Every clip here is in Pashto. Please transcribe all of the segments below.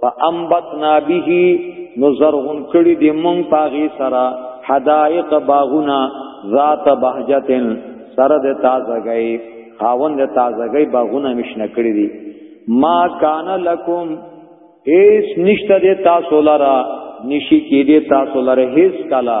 فانبتنا به نو زرغون کړي دې مونږ پاغي سرا حدائق باغونا ذات بهجتن سره د تازګي خاوند د تازګي باغونه مشنه کړی دي ما کان لکم ایس نشته د تاسو لرا نشی کې د تاسو لره هیڅ کلا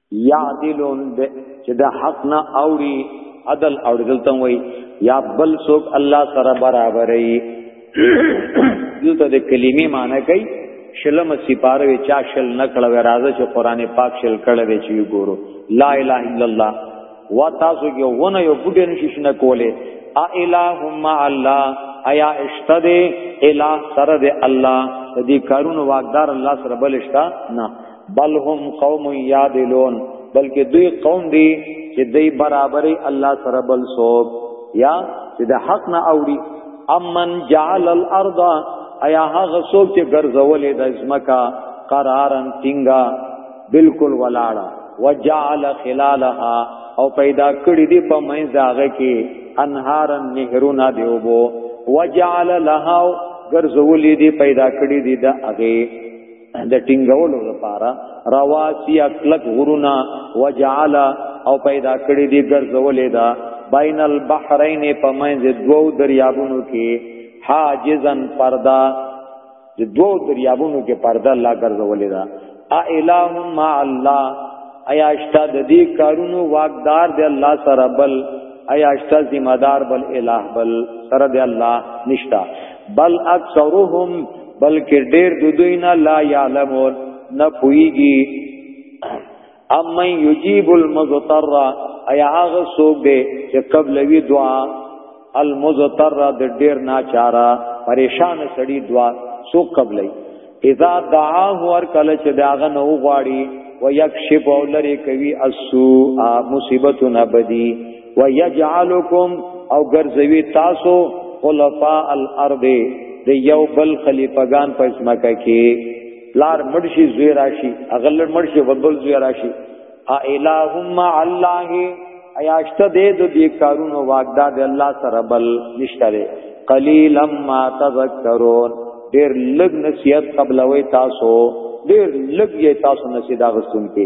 یعدلون ده چې د حق نه اوري عدل اوریدل ته وای یا بل څوک الله سره برابرې دلته د کلمې معنی کوي شلم سپاره وی چا شل نکړه و راځه چې قران پاک شل کړه وی چې ګورو لا اله الا الله وا تاسو یو ونه یو بډې نشي شنه کوله ا الہم الله ایا اشتد الہ سره د الله دې کارونو واقدار الله سره بل اشتا نه بل هم قوم یادلون بلکې دوی قوم دی چې دوی برابرې الله سره بل سوب یا چې د حق نه اوړي امن جعل الارض ایا هغه څوک چې ګرځولې د اسمکا قرارن ټینګا بالکل ولاړه وجعل خلالها او پیدا کړی دی په منځ داغه کې انهارن نهرونه دیوبو وجعل لها ګرځولې دی پیدا کړی دی د هغه د ټینګولو لپاره رواسی اکلک غرونا وجعل او پیدا کړی دی ګرځولې دا بین البحرین په منځ دوو دریابونو کې حاجزن پردا د دوو دریابونو کې پردا الله ګرځولې دا ا الہ ما الله ایا اشتا د دې کارونو واقدار دی الله سره بل ایا اشتا ذمہ دار بل الہ بل سره دی الله نشتا بل اکثرهم بلکې ډېر د دوی نه لا يعلمون نه پويږي امن یجیب المضطر ایا هغه څوک دی چې قبلوي دعا المضطر د ډیر ناچارا پریشان سړی دعا څوک قبلای اذا دعا هر کله چې داغه نو غواړي ويکشف اولری کوي اسو مصیبتونه بدی ويجعلكم او ګرځوي تاسو خلفاء الارض د یو بل خلیفګان په اسمکه کې لار مرشي زوی راشي اغل مرشي وبل زوی راشي ا الہم الله ایاشت دې د دې کارونو واګدا د الله سره بل نشته قلیلا ما تذکرون ډیر لږ نصیحت قبلوي تاسو ډیر لږ یې تاسو نصیحت غوښتونکي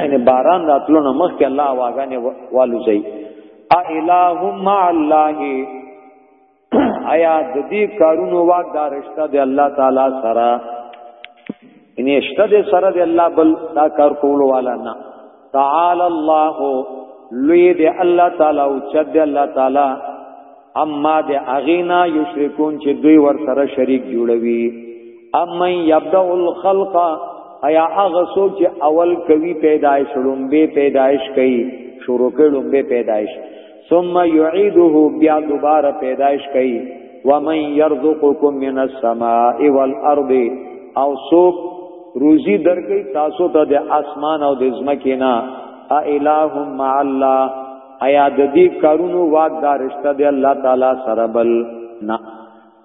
یعنی باران راتلو نه مخکې الله واغانه والو زئی ا الہم الله آیا د دې کارونو واقدار شته د الله تعالی سره ان شته د سره د الله بل دا کار کول والا نه تعالی الله لوی د الله تعالی او چد الله تعالی اما د اغینا یشرکون چې دوی ور سره شریک جوړوي اما یبدا الخلق ایا هغه څوک چې اول کوي پیدایش لومبه پیدایش کوي شروع کوي لومبه پیدایش ثم يعيده بیا دوباره پیدایش کوي ومن يرزقكم من السماء والارض او څوک روزي درکې تاسو ته د اسمان او د زمکې نه ا الہ مع الله ایا د دې کارونو واقدار شته دی الله تعالی سره بل نه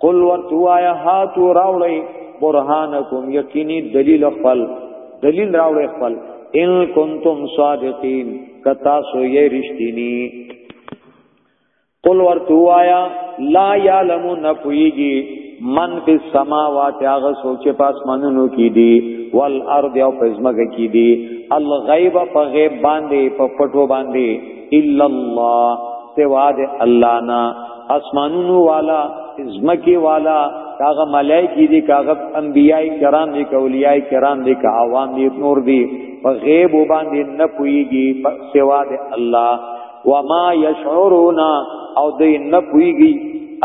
قل ورتوایا هاتو راوړی برهانکم یقینی دلیل خپل دلیل راوړی خپل ان کنتم صادقین کتا سو یې رښتینی قل ورتوایا لا یعلم نفیږي من فی السماوات هغه څوک چې په اسمانونو کې دي والارض او په ځمکه کې دي الغیب په غیب باندې په پټو باندې الا الله سوا د الله نه اسمانونو والا ځمکه والا کاغه ملائکی دي کاغه انبیای کرام دي کولیای کرام دي کا عوام دي نور دي په غیب باندې نه پويږي سوا د الله وما يشعرون او دوی نه پويږي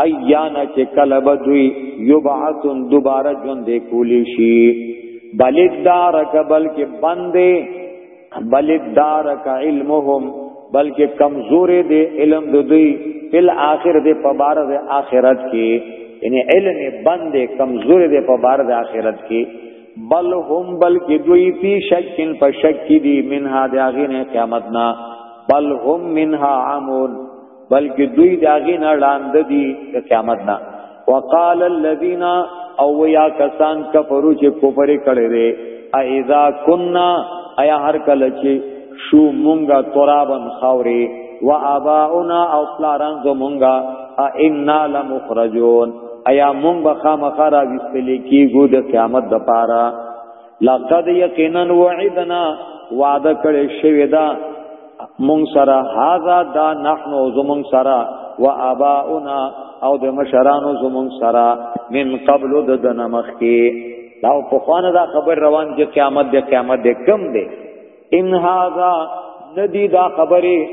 ايانا چې کله به دوی يبعثون دوباره ژوند کولی شي بلد دارک بلکې بندې بلد دارک علمهم بلکې کمزورې دي علم د دوی فل اخر دې په بار د اخرت کې یعنی علم بندې کمزورې دې په بار د اخرت کې بل هم بلک دوی فی شکن په شک کې دي منها د هغه نه قیامت نه بل هم منها عمون بلک دوی د هغه نه لاند دي د قیامت نه وقال الذين او یا کسان کفرو چې کفر کړي دي اذا كنا ایا هر کله چې شو مونږه ترابن خاوري و اباؤنا او پلاران زمونږه ائنا لمخرجون ایا مونږ به خامخا را وستل کیږو د قیامت د پاره لقد یقینا وعدنا وعده کړی شوی دا مونږ سره هاذا دا نحنو زمونږ سره و اباؤنا او د مشرانو زمونږ سره من قبل د دنمخ کې دا په خوانه دا خبر روان چې قیامت د قیامت د کم دی ان هاذا ندی دا خبره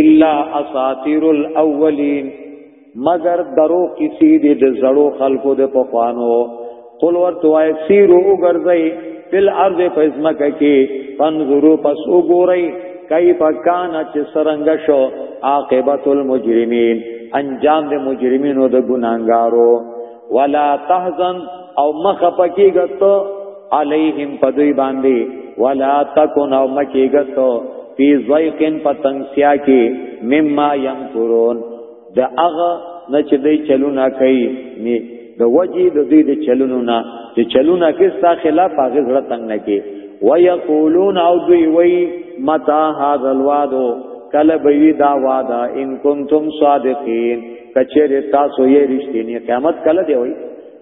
الا اساطیر الاولین مگر درو کسی دی د زړو خلقو د پخوانو قل ورته وای سیرو وګرځي فل ارض پزمک کی فنظرو پس وګورئ کیف کان چې سرنګ شو عاقبت المجرمین انجام د مجرمینو د ګناګارو ولا تحزن او مخ پکې غته علیهم پدوی باندې ولا تکون او مکیګتو فی ضیقن پتنسیا کی مما یمکرون دا اغه نه چې دی چلونه کوي ني د وجې د دې د چلونو نه چې چلونه کې ستا خلاف هغه زړه تنگ نه کې ويقولون او دوی وی متا هاذ الوعد کله به دا وعده ان کنتم صادقین کچره تاسو یې رښتینی قیامت کله دی وی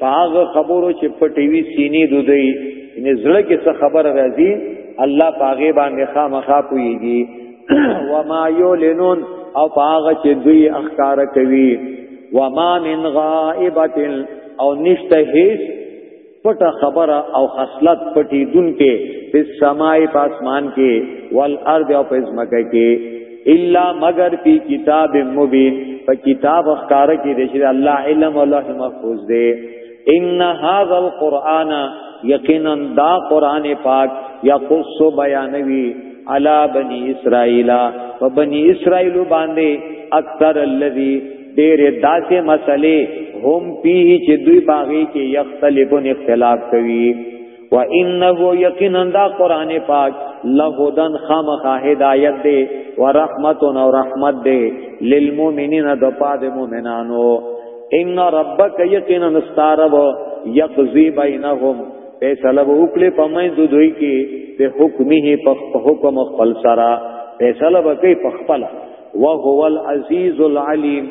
پاغه خبرو چې پټي وي سینې دودي ان زړه کې څه خبر راځي الله پاغه باندې خامخا پويږي وما يولنون او پاغه چې دوی اخکار کوي وما من غائبه او نشته هیڅ پټه خبره او خصلت پټي دن کې په سماي پاسمان کې والارض او په زمکه کې الا مگر فی کتاب مبین په کتاب اخکار کې د شری الله علم او لوح محفوظ دی ان هاذا القرآن یقینا دا قران پاک یقص بیانوی علی بنی اسرائیل و بنی اسرائیل باندې اکثر الذی ډېر داسې مسلې هم پیه چې دوی باغې کې یختلفون اختلاف کوي و انه یقینا دا قران پاک لهدن خامخ هدایت دی و رحمت و رحمت دی للمؤمنین د پاد مؤمنانو ان ربک یقینا استارب یقضی بینهم فیصله وکړي په مې د دوی کې په حکمه په حکم خپل سره فیصله وکړي په خپل وهو العزیز العلیم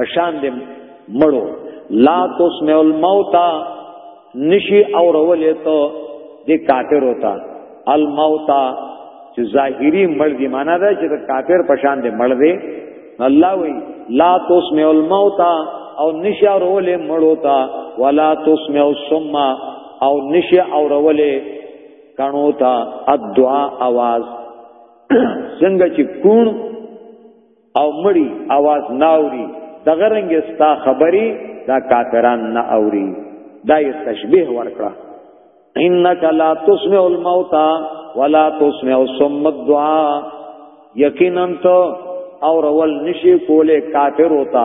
پشان دې مړو لا تسمع الموت نشي اور ولې ته دې کافر ہوتا الموت چې ظاهری مړ دی معنا دا چې د کافر پشان دی مړ دی الله وی لا تسمع الموت او نشا رول مړو تا ولا تسمع الصم او نشا او رول کانو تا الدعاء आवाज څنګه چې کون او مړی आवाज ناوري دغه رنګ ستا خبري دا کافران نه اوري دا یې تشبیه ورکړه انک لا تسمع الموت ولا تسمع الصم الدعاء یقینا تو اور اول نشی کولے کافر ہوتا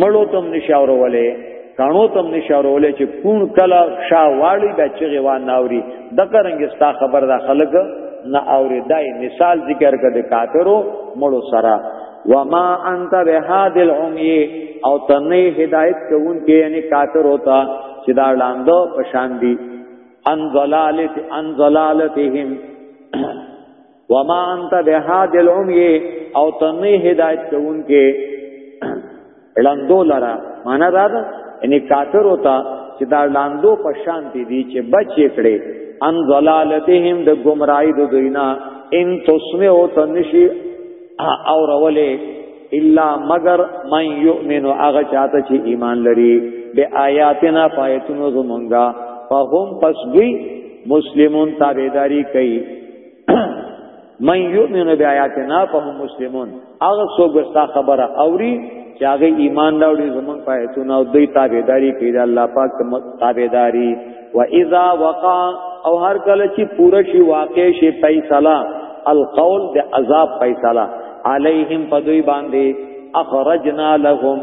مړو تم نشاورولې کانو تم نشاورولې چې کون کلا شاواړي د چغه وان ناوري د کرنګ ستا خبر دا خلک نه اوري دای مثال ذکر کړه کافرو مړو سره وما انت بهاد العمي او تنه هدایت کوون کې یعنی کافر ہوتا چې دا لاندو پشان دي ان ضلالت ان ضلالتهم وما انت بهاد العمی او تنه هدایت کوونکې لاندو لرا معنا دا ده یعنی کافر ہوتا چې دا لاندو په شان دي چې بچې کړي ان ضلالتهم د گمراهی د دوینا ان تسمع او تنشی او رولې الا مگر من یؤمن هغه چاته چې ایمان لري به آیاتنا پایتونو زمونږه فهم پس دوی مسلمون تابعداري کوي من یؤمن بیااتنا فهم مسلمون هغه څوک وستا خبره اوري چې هغه ایمان راوړي زمون پایتونه او دوی تابعداري کوي د الله پاک تابعداري و اذا وقع او هر کله چې پوره شي واقع شي فیصله القول د عذاب فیصله علیهم پدوی باندې اخرجنا لهم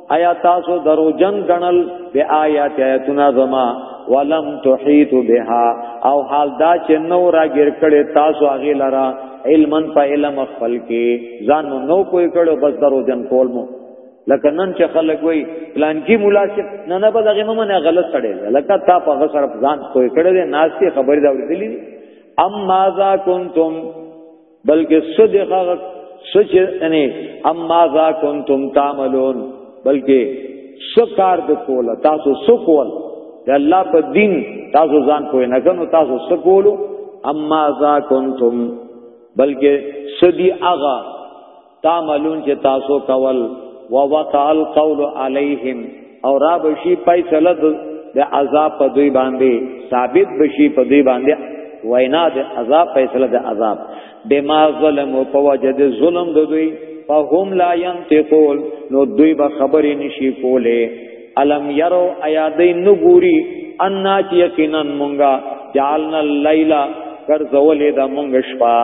ایا تاسو درو جن غنل به آیات آیاتنا زما ولم تحیت بها او حال دا چې نو را ګر کړي تاسو هغه لرا علمن په علم خپل کې ځان نو کوی کړو بس درو جن کول مو لکه نن چې خلک وای پلان کې ملاسب نه نه به دغه ممنه غلط سړی لکه تا په غسر ځان کوی کړي ناشته خبر دا ورتلی اما ذا کنتم بلکې صدق هغه سچ یعنی اما ذا کنتم تعملون بلکې سکار د کول تاسو سکول د الله په دین تاسو ځان کوی نه کنو تاسو سکولو اما ذا کنتم بلکې سدی اغا تعملون چې تاسو کول ووقع القول عليهم او را بشي فیصله د عذاب په دوی باندې ثابت بشي په دوی باندې وینا د عذاب فیصله د عذاب بما ظلم او په وجه د ظلم د دوی فهم لا ينتقول نو دوی به خبرې نشي کوله الم يرو ایا دې نګوري ان چې یقینا مونږه جعلنا الليل ګرځولې د مونږ شپه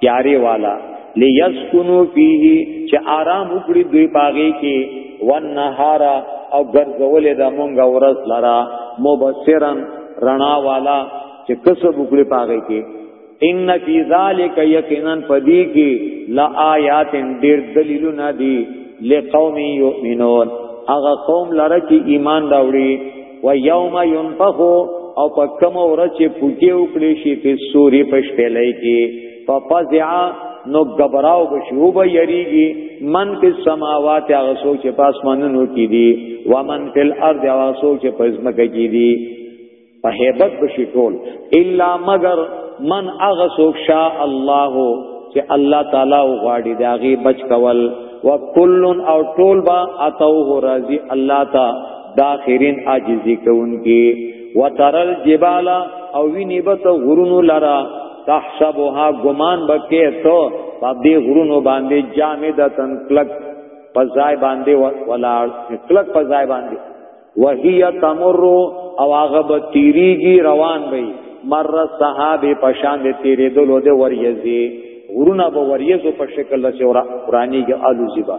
تیارې والا لیسکنو فیه چې آرام وکړي دوی پاغي کې ونهار او ګرځولې د مونږ ورځ لرا مبصرن رڼا والا چې کسب وکړي پاغي کې ان فی ذلک یقینا پدی کې لا آیات ډیر دلیلونه دي لقوم یؤمنون هغه قوم لره چې ایمان راوړي و یوم ينفخ او په کوم ورځ چې پوټي وکړي شي په سوري پښ پلای کې په فزع نو غبراو بشو به یریږي من په سماوات هغه سوچ چې پاسمانونو کې دي و من په الارض هغه سوچ چې پزمکه کې دي په hebat بشي ټول الا مگر من هغه سوچ شاء الله چې الله تعالی غواړي داغي بچ کول وکل او ټول با اتوه راضي الله تعالی دا خیرین عاجزی کوونکی وترل جبال او ویني به ته غرونو لرا تحسبها ګمان بکې ته په دې غرونو باندې جامدتن کلک پزای باندې ولاړ کلک پزای باندې وهي تمر او هغه به تیریږي روان وي مر صحابه پشان دې تیرې دلو دې وریزي غرونه به وریزو په شکل سره قرآنی کې الوزیبا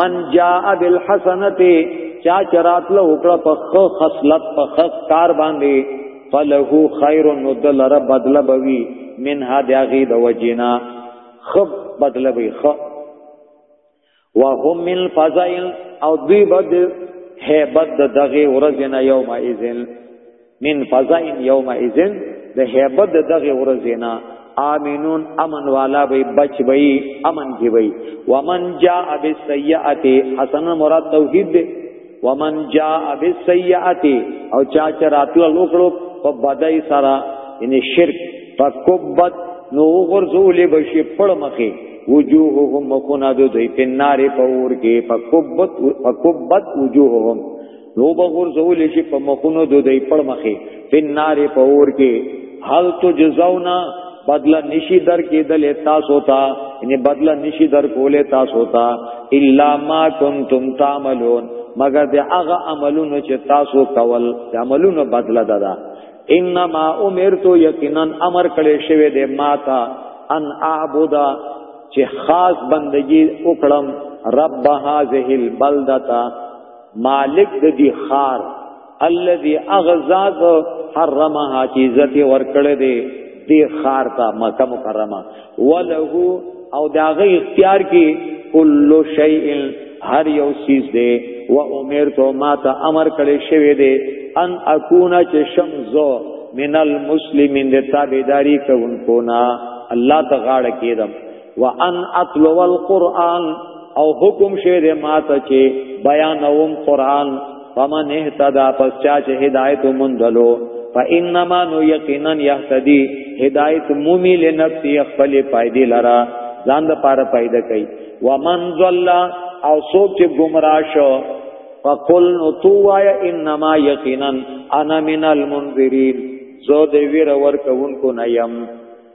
من جاء بالحسنته چا چرات له وکړه په خو خصلت په خص کار باندې فله خیر نو دل رب بدل بوي من هدا غي د وجنا خب بدل بوي خ وهم من فضائل او دوی بد هیبت دغه ورځ نه یوم ایذن من فزائن یوم اذن د هیبت د دغه ورځې نه آمینون امن والا به بچ وي امن کې وي ومن جاء بالسیئات حسن مراد توحید دی ومن جاء بالسیئات او چا چې راتلو لوکړو په بدای سره یعنی شرک فکبت نو غرزول بشي پړ مخه وجوههم مخنا دو دوی په نار په اور کې فکبت فکبت وجوههم نو به غرزول شي په مخونو د دوی پړ مخې فن نار په اور کې حل تو جزاونا بدلا نشي در کېدل تاسو ته ان بدلا نشي در کولې تاسو ته الا ما کنتم تعملون مگر د هغه عملونو چې تاسو کول د عملونو بدلا ددا انما امرت یقینا امر کړي شوی د ماتا ان اعبدا چې خاص بندگی وکړم رب هذه البلدتا مالک د دې خار الذي اغزاد حرمها چې عزت ورکړې دي دې خار ته مکه مکرمه وله او داغه اختیار کې کل شیء هر یو چیز دی و امر تو ما ته امر کړي شوی دی ان اكونا چې شمزو من المسلمین د تابعداري کوونکو نه الله ته غاړه کېدم وان اتلو القران او حکم شه د ماته چې بیانوم قران فمن اهتدى پس چا چې هدایت مندلو فانما نو یقینا یهتدی هدایت مومی لنفسی خپل فائدې لرا ځان د پاره فائدہ کوي ومن ضل او سوک چې گمراه شو فقل نو تو وایا انما یقینا انا من المنذرین زو دی ویر ور کوونکو نه یم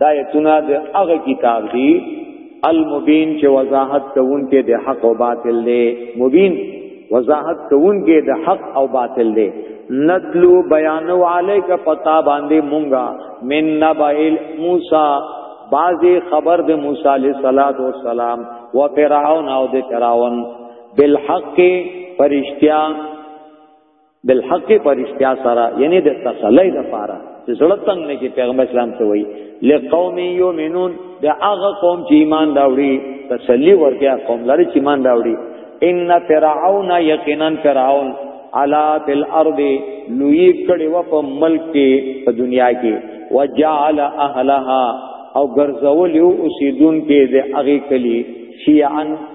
دا ایتونه د هغه کتاب دی المبین چې وضاحت کوونکې د حق او باطل دی مبین وضاحت کوونکې د حق او باطل دی نتلو بیانو علیک پتا باندې مونږه من نبائل موسی بازی خبر د موسی علیہ الصلات والسلام و فرعون او د فرعون بالحق فرشتیا بالحق پرشتیا سره یعنی د تسلی د پاره چې زړه تنگ نه کې پیغمبر اسلام ته وایي لقوم یؤمنون د هغه قوم چې ایمان راوړي تسلی ورکیا قوم لري چې ایمان راوړي ان فرعون یقینا فرعون علا فی الارض لوی کړي و په ملک کې په دنیا کې وجعل اهلها او ګرځول یو اوسیدون کې د هغه کلی شیعن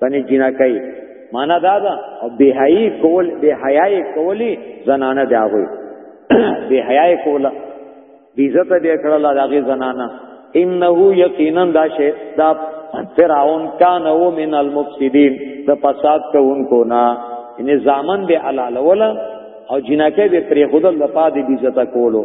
بنی جنکای معنا دا ده او بهایي کول بهایي کولی زنانه دی هغه بهایي کوله بیزت دې کړل هغه زنانه انه یقینا دا شی دا فرعون کان او من المفسدين د فساد کوونکو نه ان زامن به علال ولا او جنکه به پری خدل د پاد بیزت کولو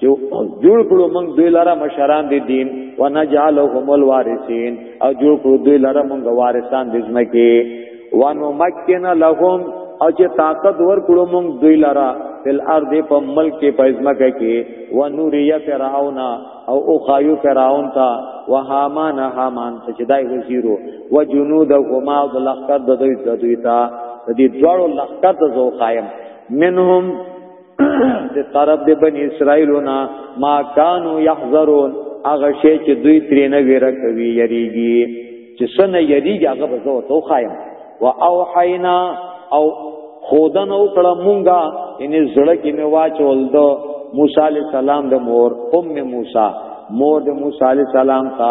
چې جوړ کړو موږ دوی لاره مشران دي دین ونجعلهم الوارثین او جوړ کړو دوی لاره موږ وارثان دي ځمکه ونمکن لهم او چې طاقت ور کړو موږ دوی لاره فل ارض په ملک کې په ځمکه کې ونوریا فرعون او او خایو فرعون تا وهامان هامان چې دای وزیرو وجنودهما ولقد دوی دوی تا دې دوړو لخر ته زو قائم منهم د طرف د بنی اسرائیلونا ما کانو یحذرون هغه شی چې دوی ترې نه ویره کوي یریږي چې سن یریږي هغه به زه تو خایم و اوحینا او خودن او کړه مونږه ان زړه کې می واچول دو موسی علی السلام د مور ام موسی مور د موسی علی السلام ته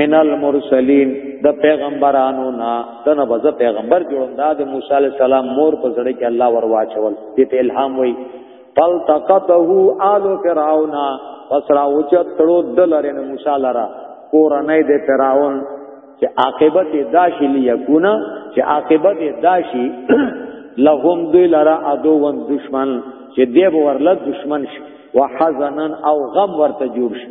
من المرسلین د پیغمبرانو نا دنه بز پیغمبر جوړم دا د موسی علی السلام مور په زړه کې الله ور واچول دې ته الهام وای فلتقطه آل فرعون وسرا اوچ تړو دلرن موسی لرا کورنۍ د فرعون چې عاقبت داشی لیکونا چې عاقبت داشی لهم دوی لرا ادو ون دشمن چې دیو ورله دشمن شي وحزنن او غم ورته جوړ شي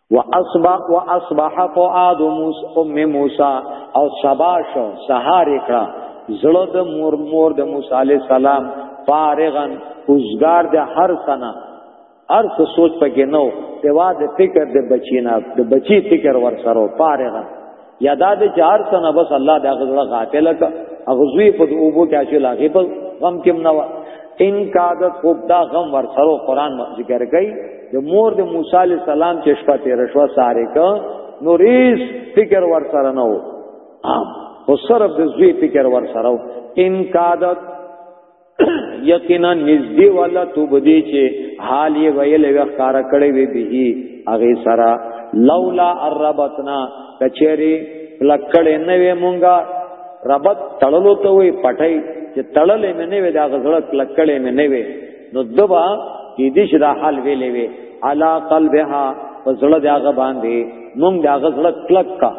واصبح واصبح فؤاد موسی ام موسی او سبا شو سهار کړه زړه د مور مور د موسی علی السلام فارغن اوسګار د هر سنه هر څه سوچ پکې نو دیوا د فکر د بچینا د بچی فکر ور سره فارغن یا دا د چار سنه بس الله دا غزړه غافل کا اغزوی په اوبو کې اچي لاغه په غم کې نه وا ان کادت خوب دا غم ور سره قران ذکر کوي د مور د موسی علی السلام چې شپه تیر شو ساره کا نو ریس فکر ور سره نه و او صرف د زوی فکر ور سره ان کادت یقینا نږدې والا تو بدی چې حال یې ویل وکړ کړي وی به هغه سرا لولا الربتنا کچری لکړې نه وې مونږه ربط تړلو ته وې پټای چې تړلې مې نه وې دا غزړه لکړې مې نه وې نو دبا کې دې شدا حال ویلې وې علا قلبها فزړه داغه باندې مونږ داغه زړه کلک کا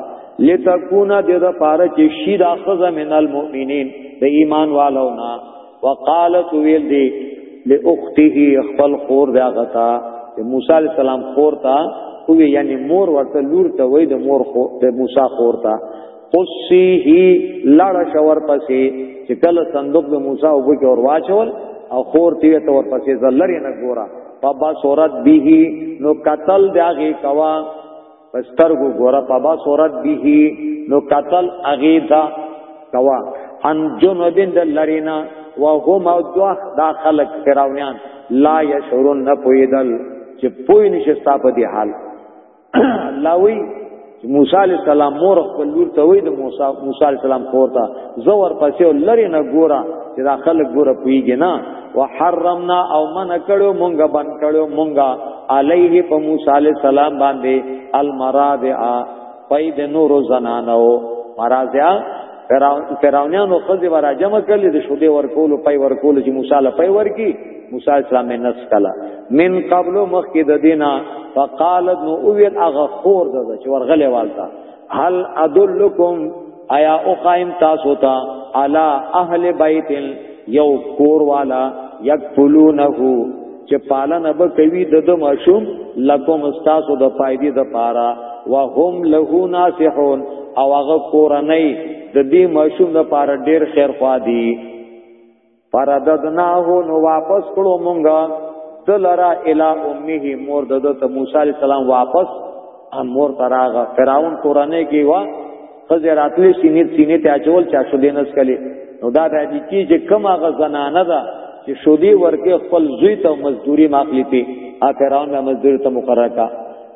لتكون د د پاره چې شي د اخذ من المؤمنین د ایمان والو نا وقالت ویل دی لاخته خپل خور دا غتا موسی علی السلام خور تا خو یعنی مور ورته لور ته وای د مور خو د موسی خور تا قصی هی لړ شور پسې چې کله صندوق د موسی او بوج اور واچول او خور تی ته ور پسې زلری نه ګورا پبا صورت به نو قتل داغي کوا پسترګو ګوره پبا صورت به نو قتل اغیدا کوا ان جنودین د لرینا وهم او دوخ دا خلق فراونیان لا یشعرون نه پویدل چې پوی نشه ستا په دی حال الله وی موسی علی السلام مور خپل لور ته وی د موسی موسی علی السلام خور ته زور پسې لری نه ګورا چې دا خلق ګوره پویږي نه وحرمنا او من کړو مونږه بن کړو مونږه علیه په موسی علی السلام باندې المرادعا پای د نور زنانو مرادعا فرعونانو خزی ورا جمع کړل د شوبې ورکول پای ورکول چې موسی له پای ورکی موسی اسلام یې نس کلا من قبل مخکې د دینه فقالت نو اویل اغه خور ده چې ورغله والتا هل ادلکم ایا او قائم تاسو ته علی اهل بیت یو کور والا یکفلونه چې پالنه به کوي د د مشوم لکم استاسو د پایدې د پارا وهم له ناصحون او هغه کورنۍ د دې مشوم د پارا ډیر خیر خوا دي فرددناه نو واپس کړو مونږه دلرا الی امه مور د ته موسی علی السلام واپس مور تراغه فراون قرانه کې وا خزه راتلې سینې سینې ته اچول چا شو دینس کلی نو دا به دي کی چې کما غ زنانه ده چې شودي ورکه خپل زوی ته مزدوري ماخلی پی ا فراون به مزدور ته مقرره کا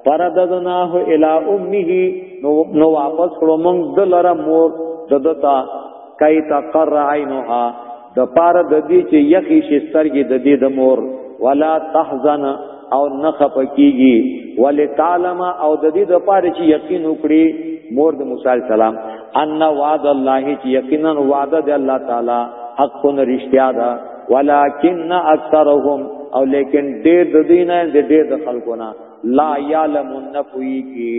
فرددناه الی امه نو نو واپس کړو مونږ دلرا مور ددتا کای تقر عینها د پار د دې چې یخی شي سترګې د دې د مور ولا تحزن او نخ پکیږي ول تعلم او د دې د پار چې یقین وکړي مور د موسی السلام ان وعد الله چې یقینا وعده د الله تعالی حق نه رښتیا ده ولکن اکثرهم او لیکن ډېر د دینه د ډېر د خلکو نه لا یعلمون نفوی کی